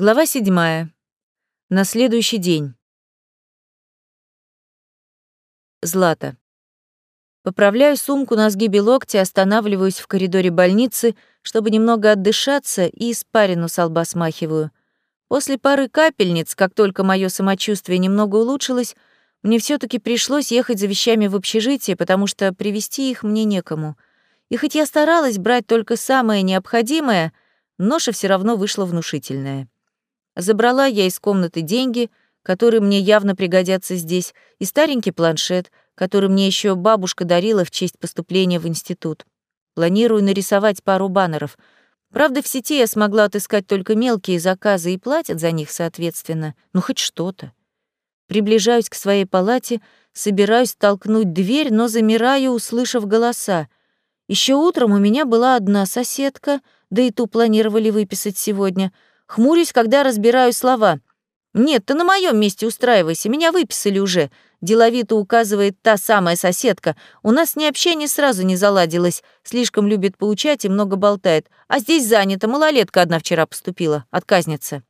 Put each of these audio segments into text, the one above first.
Глава седьмая. На следующий день. Злата. Поправляю сумку на сгибе локтя, останавливаюсь в коридоре больницы, чтобы немного отдышаться и испарину с лба смахиваю. После пары капельниц, как только мое самочувствие немного улучшилось, мне все таки пришлось ехать за вещами в общежитие, потому что привезти их мне некому. И хоть я старалась брать только самое необходимое, ноша все равно вышла внушительная. Забрала я из комнаты деньги, которые мне явно пригодятся здесь, и старенький планшет, который мне еще бабушка дарила в честь поступления в институт. Планирую нарисовать пару баннеров. Правда, в сети я смогла отыскать только мелкие заказы и платят за них, соответственно. Ну, хоть что-то. Приближаюсь к своей палате, собираюсь толкнуть дверь, но замираю, услышав голоса. Еще утром у меня была одна соседка, да и ту планировали выписать сегодня. Хмурюсь, когда разбираю слова. «Нет, ты на моем месте устраивайся, меня выписали уже», — деловито указывает та самая соседка. «У нас ни общение сразу не заладилось, слишком любит поучать и много болтает. А здесь занято, малолетка одна вчера поступила, отказница».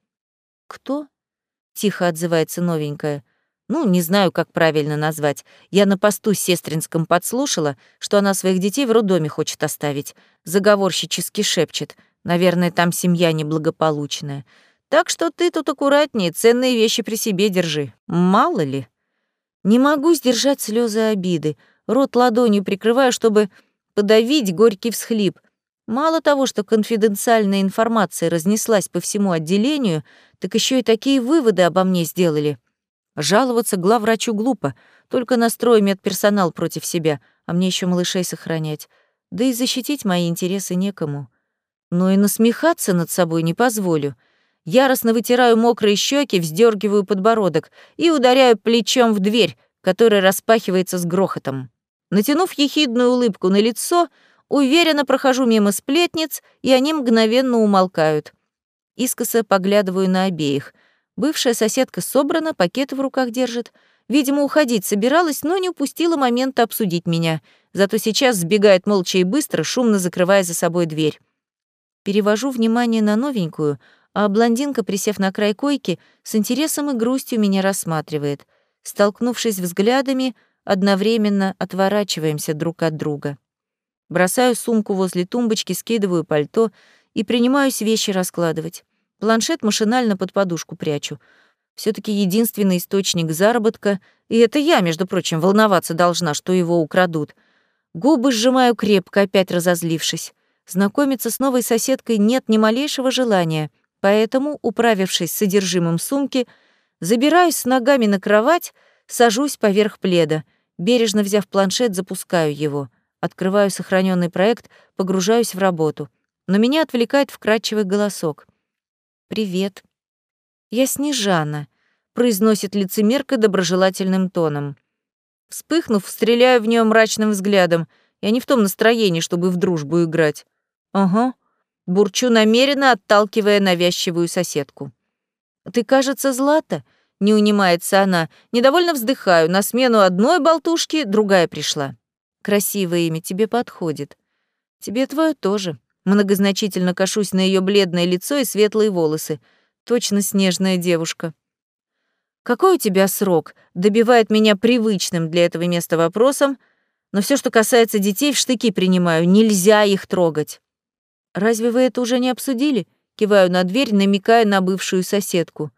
«Кто?» — тихо отзывается новенькая. Ну, не знаю, как правильно назвать. Я на посту сестринском подслушала, что она своих детей в роддоме хочет оставить. Заговорщически шепчет. Наверное, там семья неблагополучная. Так что ты тут аккуратнее, ценные вещи при себе держи. Мало ли. Не могу сдержать слезы обиды. Рот ладонью прикрываю, чтобы подавить горький всхлип. Мало того, что конфиденциальная информация разнеслась по всему отделению, так еще и такие выводы обо мне сделали — Жаловаться главврачу глупо, только настрой медперсонал против себя, а мне еще малышей сохранять. Да и защитить мои интересы некому. Но и насмехаться над собой не позволю. Яростно вытираю мокрые щеки, вздергиваю подбородок и ударяю плечом в дверь, которая распахивается с грохотом. Натянув ехидную улыбку на лицо, уверенно прохожу мимо сплетниц, и они мгновенно умолкают. Искоса поглядываю на обеих — Бывшая соседка собрана, пакеты в руках держит. Видимо, уходить собиралась, но не упустила момента обсудить меня. Зато сейчас сбегает молча и быстро, шумно закрывая за собой дверь. Перевожу внимание на новенькую, а блондинка, присев на край койки, с интересом и грустью меня рассматривает. Столкнувшись взглядами, одновременно отворачиваемся друг от друга. Бросаю сумку возле тумбочки, скидываю пальто и принимаюсь вещи раскладывать. Планшет машинально под подушку прячу. все таки единственный источник заработка, и это я, между прочим, волноваться должна, что его украдут. Губы сжимаю крепко, опять разозлившись. Знакомиться с новой соседкой нет ни малейшего желания, поэтому, управившись с содержимым сумки, забираюсь с ногами на кровать, сажусь поверх пледа. Бережно взяв планшет, запускаю его. Открываю сохраненный проект, погружаюсь в работу. Но меня отвлекает вкрадчивый голосок — «Привет». «Я Снежана», — произносит лицемерка доброжелательным тоном. Вспыхнув, стреляю в нее мрачным взглядом. Я не в том настроении, чтобы в дружбу играть. «Ага», — бурчу намеренно, отталкивая навязчивую соседку. «Ты, кажется, Злата?» — не унимается она. Недовольно вздыхаю. На смену одной болтушки другая пришла. «Красивое имя тебе подходит. Тебе твое тоже», Многозначительно кашусь на ее бледное лицо и светлые волосы. Точно снежная девушка. «Какой у тебя срок?» — добивает меня привычным для этого места вопросом, но все, что касается детей, в штыки принимаю. Нельзя их трогать. «Разве вы это уже не обсудили?» Киваю на дверь, намекая на бывшую соседку.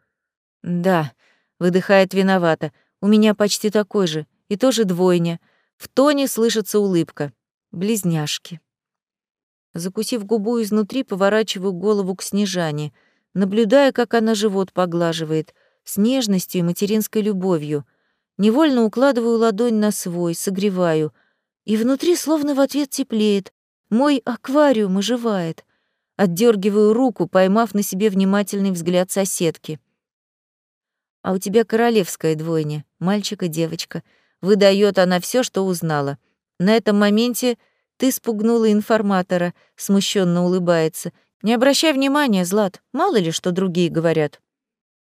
«Да», — выдыхает виновато. «У меня почти такой же. И тоже двойня. В тоне слышится улыбка. Близняшки». Закусив губу изнутри, поворачиваю голову к Снежане, наблюдая, как она живот поглаживает, с нежностью и материнской любовью. Невольно укладываю ладонь на свой, согреваю. И внутри словно в ответ теплеет. Мой аквариум оживает. Отдергиваю руку, поймав на себе внимательный взгляд соседки. «А у тебя королевская двойня, мальчик и девочка», — выдает она все, что узнала. На этом моменте — ты спугнула информатора, смущенно улыбается. Не обращай внимания, Злат, мало ли что другие говорят.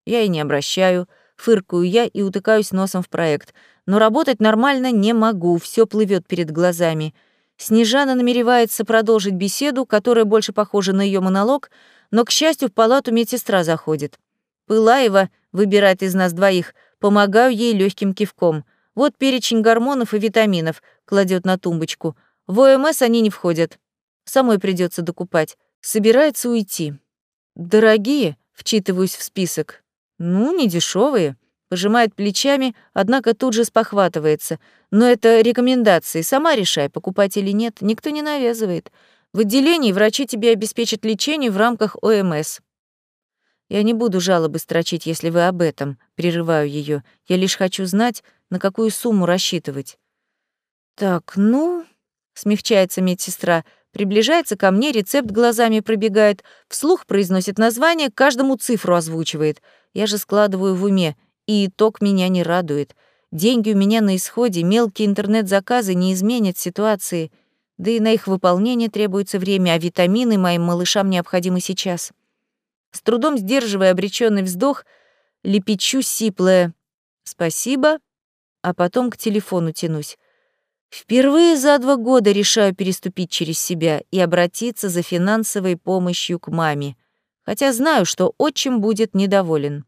Я и не обращаю, фыркаю я и утыкаюсь носом в проект. Но работать нормально не могу, все плывет перед глазами. Снежана намеревается продолжить беседу, которая больше похожа на ее монолог, но, к счастью, в палату медсестра заходит. Пылаева выбирает из нас двоих, помогаю ей легким кивком. Вот перечень гормонов и витаминов, кладет на тумбочку. В ОМС они не входят. Самой придется докупать. Собирается уйти. Дорогие, вчитываюсь в список. Ну, не дешевые. Пожимает плечами, однако тут же спохватывается. Но это рекомендации, сама решай, покупать или нет, никто не навязывает. В отделении врачи тебе обеспечат лечение в рамках ОМС. Я не буду жалобы строчить, если вы об этом, прерываю ее. Я лишь хочу знать, на какую сумму рассчитывать. Так, ну, смягчается медсестра, приближается ко мне, рецепт глазами пробегает, вслух произносит название, каждому цифру озвучивает. Я же складываю в уме, и итог меня не радует. Деньги у меня на исходе, мелкие интернет-заказы не изменят ситуации, да и на их выполнение требуется время, а витамины моим малышам необходимы сейчас. С трудом сдерживая обреченный вздох, лепечу сиплое «спасибо», а потом к телефону тянусь. Впервые за два года решаю переступить через себя и обратиться за финансовой помощью к маме, хотя знаю, что отчим будет недоволен.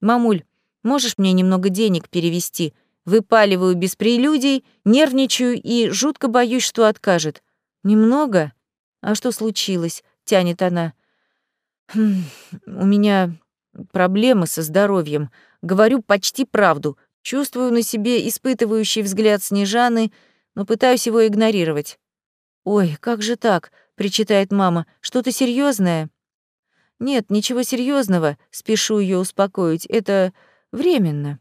«Мамуль, можешь мне немного денег перевести? Выпаливаю без прелюдий, нервничаю и жутко боюсь, что откажет. Немного? А что случилось?» — тянет она. «Хм, «У меня проблемы со здоровьем. Говорю почти правду. Чувствую на себе испытывающий взгляд Снежаны, но пытаюсь его игнорировать. «Ой, как же так?» — причитает мама. «Что-то серьезное? «Нет, ничего серьезного, спешу ее успокоить. Это временно».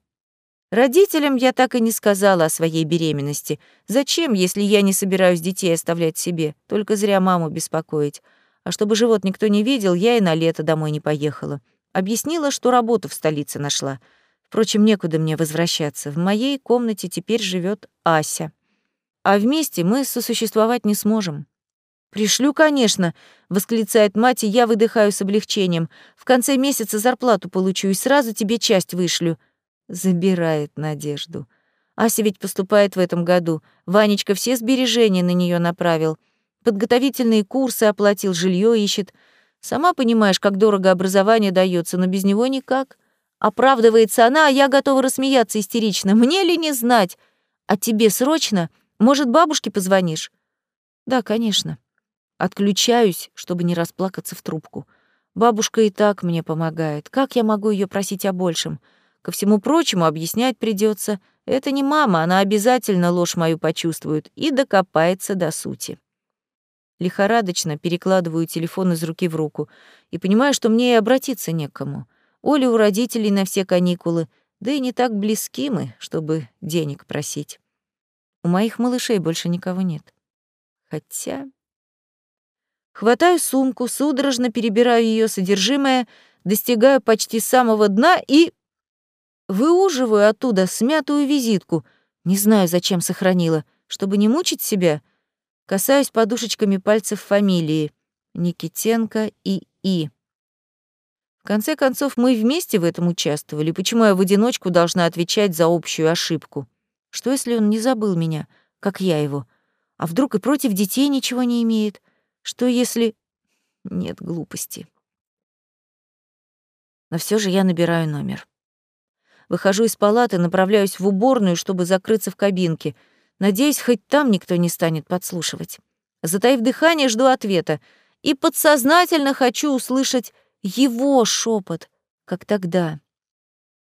Родителям я так и не сказала о своей беременности. Зачем, если я не собираюсь детей оставлять себе? Только зря маму беспокоить. А чтобы живот никто не видел, я и на лето домой не поехала. Объяснила, что работу в столице нашла. Впрочем, некуда мне возвращаться. В моей комнате теперь живет Ася. А вместе мы сосуществовать не сможем. «Пришлю, конечно», — восклицает мать, и я выдыхаю с облегчением. «В конце месяца зарплату получу и сразу тебе часть вышлю». Забирает надежду. Ася ведь поступает в этом году. Ванечка все сбережения на нее направил. Подготовительные курсы оплатил, жилье ищет. Сама понимаешь, как дорого образование дается, но без него никак. Оправдывается она, а я готова рассмеяться истерично. Мне ли не знать? А тебе срочно? Может, бабушке позвонишь? Да, конечно. Отключаюсь, чтобы не расплакаться в трубку. Бабушка и так мне помогает. Как я могу ее просить о большем? Ко всему прочему, объяснять придется. Это не мама, она обязательно ложь мою почувствует и докопается до сути. Лихорадочно перекладываю телефон из руки в руку и понимаю, что мне и обратиться некому. Оля у родителей на все каникулы, да и не так близки мы, чтобы денег просить. У моих малышей больше никого нет. Хотя... Хватаю сумку, судорожно перебираю ее содержимое, достигаю почти самого дна и... Выуживаю оттуда смятую визитку. Не знаю, зачем сохранила. Чтобы не мучить себя, касаюсь подушечками пальцев фамилии. Никитенко и И. В конце концов, мы вместе в этом участвовали. Почему я в одиночку должна отвечать за общую ошибку? Что, если он не забыл меня, как я его? А вдруг и против детей ничего не имеет? Что если... Нет глупости. Но все же я набираю номер. Выхожу из палаты, направляюсь в уборную, чтобы закрыться в кабинке. Надеюсь, хоть там никто не станет подслушивать. Затаив дыхание, жду ответа. И подсознательно хочу услышать его шепот, как тогда.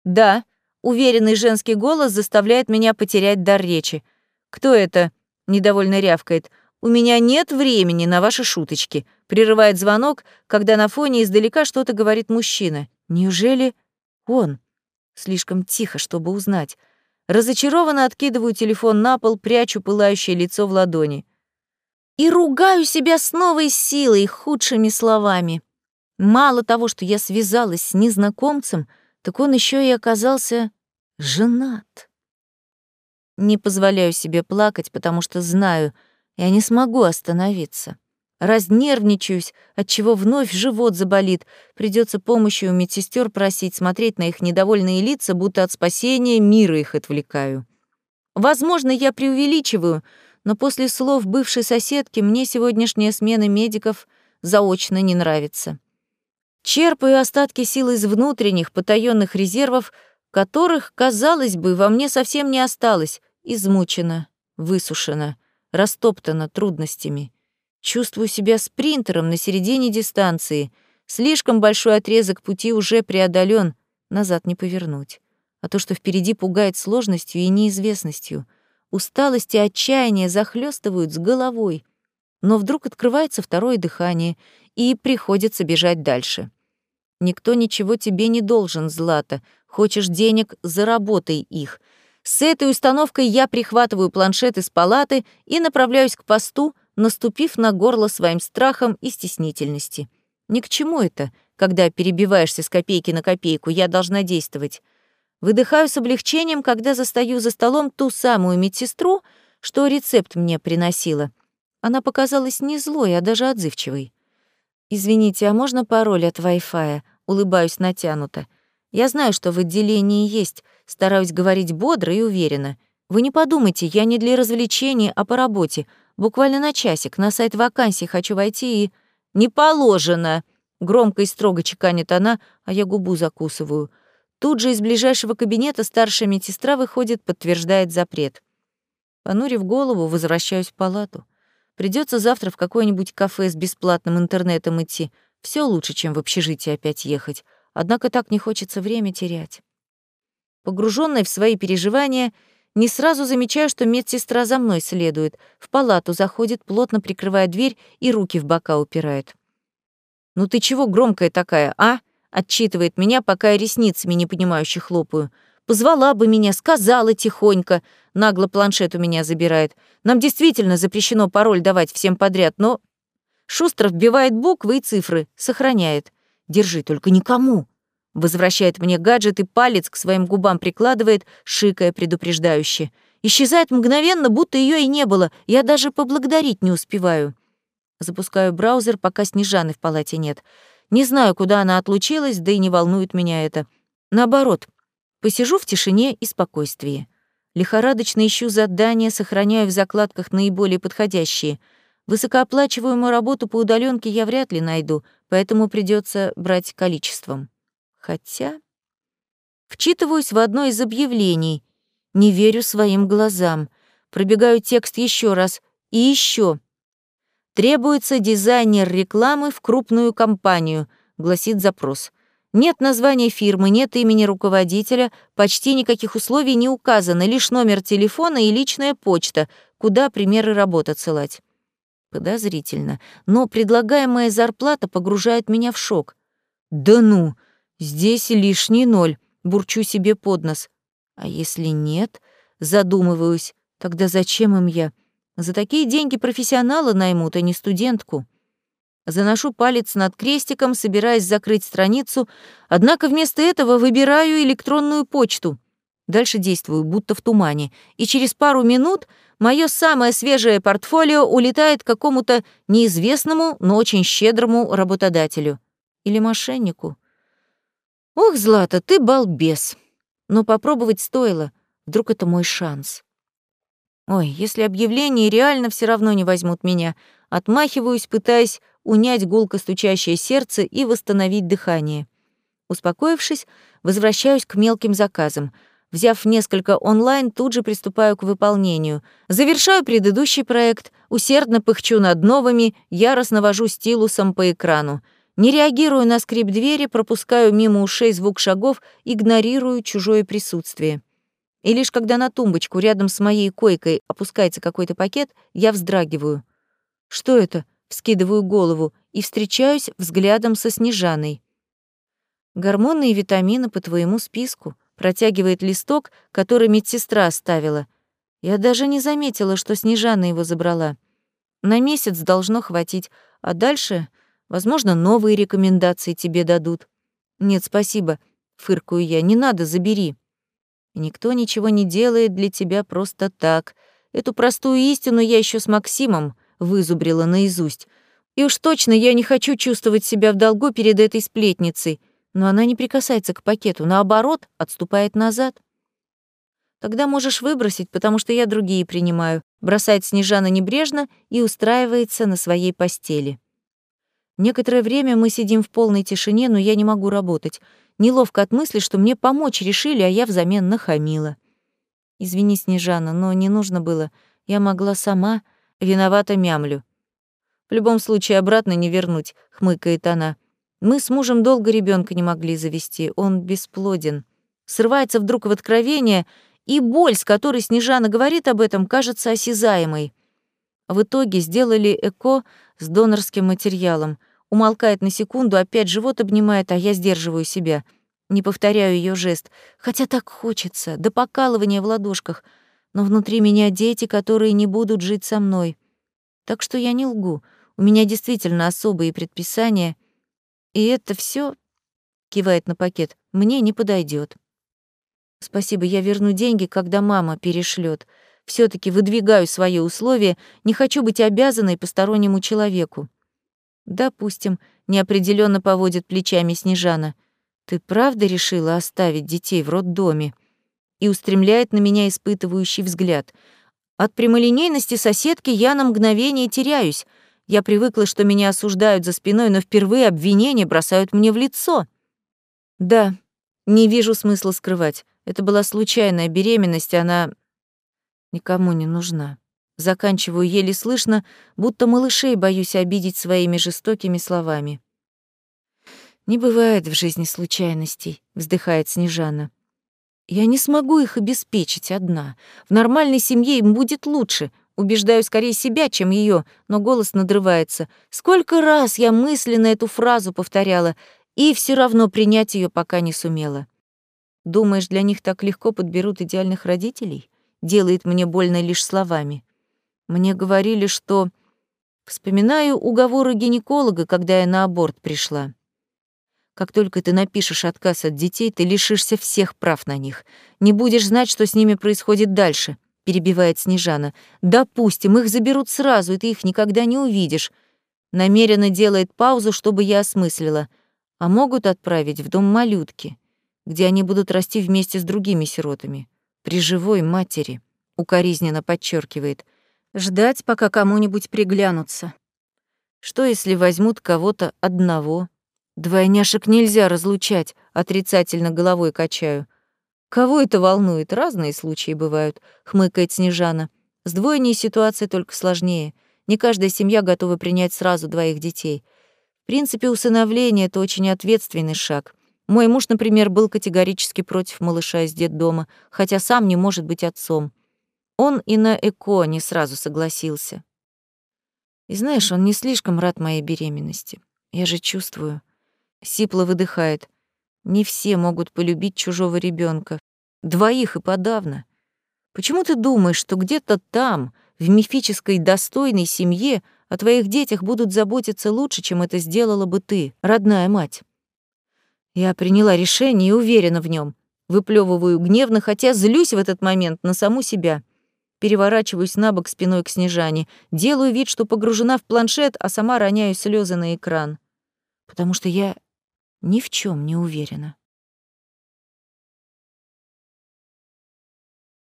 «Да», — уверенный женский голос заставляет меня потерять дар речи. «Кто это?» — недовольно рявкает. «У меня нет времени на ваши шуточки», — прерывает звонок, когда на фоне издалека что-то говорит мужчина. «Неужели он?» Слишком тихо, чтобы узнать. Разочарованно откидываю телефон на пол, прячу пылающее лицо в ладони. И ругаю себя с новой силой, худшими словами. Мало того, что я связалась с незнакомцем, так он еще и оказался женат. Не позволяю себе плакать, потому что знаю — я не смогу остановиться. Разнервничаюсь, отчего вновь живот заболит. Придется помощи у медсестер просить, смотреть на их недовольные лица, будто от спасения мира их отвлекаю. Возможно, я преувеличиваю, но после слов бывшей соседки мне сегодняшняя смена медиков заочно не нравится. Черпаю остатки сил из внутренних потаенных резервов, которых, казалось бы, во мне совсем не осталось, измучена, высушена, растоптана трудностями. Чувствую себя спринтером на середине дистанции. Слишком большой отрезок пути уже преодолен, назад не повернуть. А то, что впереди пугает сложностью и неизвестностью. Усталость и отчаяние захлестывают с головой. Но вдруг открывается второе дыхание, и приходится бежать дальше. Никто ничего тебе не должен, Злата. Хочешь денег — заработай их. С этой установкой я прихватываю планшет из палаты и направляюсь к посту, наступив на горло своим страхом и стеснительности. Ни к чему это, когда перебиваешься с копейки на копейку, я должна действовать. Выдыхаю с облегчением, когда застаю за столом ту самую медсестру, что рецепт мне приносила. Она показалась не злой, а даже отзывчивой. «Извините, а можно пароль от Wi-Fi?» Улыбаюсь натянуто. «Я знаю, что в отделении есть. Стараюсь говорить бодро и уверенно. Вы не подумайте, я не для развлечения, а по работе. Буквально на часик. На сайт вакансий хочу войти и...» «Не положено!» Громко и строго чеканит она, а я губу закусываю. Тут же из ближайшего кабинета старшая медсестра выходит, подтверждает запрет. Понурив голову, возвращаюсь в палату. Придется завтра в какое-нибудь кафе с бесплатным интернетом идти. Все лучше, чем в общежитие опять ехать. Однако так не хочется время терять. Погруженная в свои переживания, не сразу замечаю, что медсестра за мной следует. В палату заходит, плотно прикрывая дверь и руки в бока упирает. «Ну ты чего громкая такая, а?» Отчитывает меня, пока я ресницами непонимающе хлопаю. Позвала бы меня, сказала тихонько. Нагло планшет у меня забирает. Нам действительно запрещено пароль давать всем подряд, но... Шустро вбивает буквы и цифры, сохраняет. Держи, только никому. Возвращает мне гаджет и палец к своим губам прикладывает, шикая предупреждающе. Исчезает мгновенно, будто ее и не было. Я даже поблагодарить не успеваю. Запускаю браузер, пока Снежаны в палате нет. Не знаю, куда она отлучилась, да и не волнует меня это. Наоборот, Посижу в тишине и спокойствии. Лихорадочно ищу задания, сохраняю в закладках наиболее подходящие. Высокооплачиваемую работу по удаленке я вряд ли найду, поэтому придется брать количеством. Хотя... Вчитываюсь в одно из объявлений. Не верю своим глазам. Пробегаю текст еще раз и еще. Требуется дизайнер рекламы в крупную компанию, гласит запрос. Нет названия фирмы, нет имени руководителя, почти никаких условий не указано, лишь номер телефона и личная почта, куда примеры работ отсылать. Подозрительно, но предлагаемая зарплата погружает меня в шок. Да ну, здесь лишний ноль, бурчу себе под нос. А если нет, задумываюсь, тогда зачем им я? За такие деньги профессионала наймут, а не студентку. Заношу палец над крестиком, собираясь закрыть страницу, однако вместо этого выбираю электронную почту. Дальше действую, будто в тумане, и через пару минут мое самое свежее портфолио улетает к какому-то неизвестному, но очень щедрому работодателю. Или мошеннику. Ох, Злата, ты балбес. Но попробовать стоило. Вдруг это мой шанс. Ой, если объявление реально все равно не возьмут меня, отмахиваюсь, пытаясь унять гулко стучащее сердце и восстановить дыхание. Успокоившись, возвращаюсь к мелким заказам. Взяв несколько онлайн, тут же приступаю к выполнению. Завершаю предыдущий проект, усердно пыхчу над новыми, яростно вожу стилусом по экрану. Не реагирую на скрип двери, пропускаю мимо ушей звук шагов, игнорирую чужое присутствие. И лишь когда на тумбочку рядом с моей койкой опускается какой-то пакет, я вздрагиваю. Что это? Вскидываю голову и встречаюсь взглядом со Снежаной. «Гормоны и витамины по твоему списку», протягивает листок, который медсестра оставила. Я даже не заметила, что Снежана его забрала. На месяц должно хватить, а дальше, возможно, новые рекомендации тебе дадут. Нет, спасибо, фыркую я, не надо, забери. никто ничего не делает для тебя просто так. Эту простую истину я еще с Максимом вызубрила наизусть. И уж точно я не хочу чувствовать себя в долгу перед этой сплетницей, но она не прикасается к пакету, наоборот, отступает назад. Тогда можешь выбросить, потому что я другие принимаю, бросает Снежана небрежно и устраивается на своей постели. Некоторое время мы сидим в полной тишине, но я не могу работать. Неловко от мысли, что мне помочь решили, а я взамен нахамила. Извини, Снежана, но не нужно было. Я могла сама. Виновата мямлю. В любом случае обратно не вернуть, хмыкает она. Мы с мужем долго ребенка не могли завести, он бесплоден. Срывается вдруг в откровение, и боль, с которой Снежана говорит об этом, кажется осязаемой. В итоге сделали ЭКО с донорским материалом. Умолкает на секунду, опять живот обнимает, а я сдерживаю себя. Не повторяю ее жест, хотя так хочется, до покалывания в ладошках. Но внутри меня дети, которые не будут жить со мной. Так что я не лгу. У меня действительно особые предписания, и это все кивает на пакет, мне не подойдет. Спасибо, я верну деньги, когда мама перешлет. все таки выдвигаю свои условия, не хочу быть обязанной постороннему человеку. Допустим, неопределенно поводит плечами Снежана. Ты правда решила оставить детей в роддоме? И устремляет на меня испытывающий взгляд. От прямолинейности соседки я на мгновение теряюсь. Я привыкла, что меня осуждают за спиной, но впервые обвинения бросают мне в лицо. Да, не вижу смысла скрывать. Это была случайная беременность, она никому не нужна. Заканчиваю еле слышно, будто малышей боюсь обидеть своими жестокими словами. «Не бывает в жизни случайностей», — вздыхает Снежана. «Я не смогу их обеспечить одна. В нормальной семье им будет лучше. Убеждаю скорее себя, чем ее, но голос надрывается. Сколько раз я мысленно эту фразу повторяла, и все равно принять ее пока не сумела. Думаешь, для них так легко подберут идеальных родителей? Делает мне больно лишь словами. Мне говорили, что... Вспоминаю уговоры гинеколога, когда я на аборт пришла. Как только ты напишешь отказ от детей, ты лишишься всех прав на них. Не будешь знать, что с ними происходит дальше, перебивает Снежана. Допустим, их заберут сразу, и ты их никогда не увидишь. Намеренно делает паузу, чтобы я осмыслила. А могут отправить в дом малютки где они будут расти вместе с другими сиротами. При живой матери, укоризненно подчеркивает, ждать, пока кому-нибудь приглянутся. Что, если возьмут кого-то одного? Двойняшек нельзя разлучать, отрицательно головой качаю. Кого это волнует? Разные случаи бывают, хмыкает Снежана. С двойней ситуация только сложнее. Не каждая семья готова принять сразу двоих детей. В принципе, усыновление — это очень ответственный шаг — мой муж, например, был категорически против малыша из детдома, хотя сам не может быть отцом. Он и на ЭКО не сразу согласился. И знаешь, он не слишком рад моей беременности. Я же чувствую. Сипло выдыхает. Не все могут полюбить чужого ребенка, Двоих и подавно. Почему ты думаешь, что где-то там, в мифической достойной семье, о твоих детях будут заботиться лучше, чем это сделала бы ты, родная мать? Я приняла решение и уверена в нем. Выплевываю гневно, хотя злюсь в этот момент на саму себя. Переворачиваюсь на бок спиной к Снежане, делаю вид, что погружена в планшет, а сама роняю слезы на экран. Потому что я ни в чем не уверена.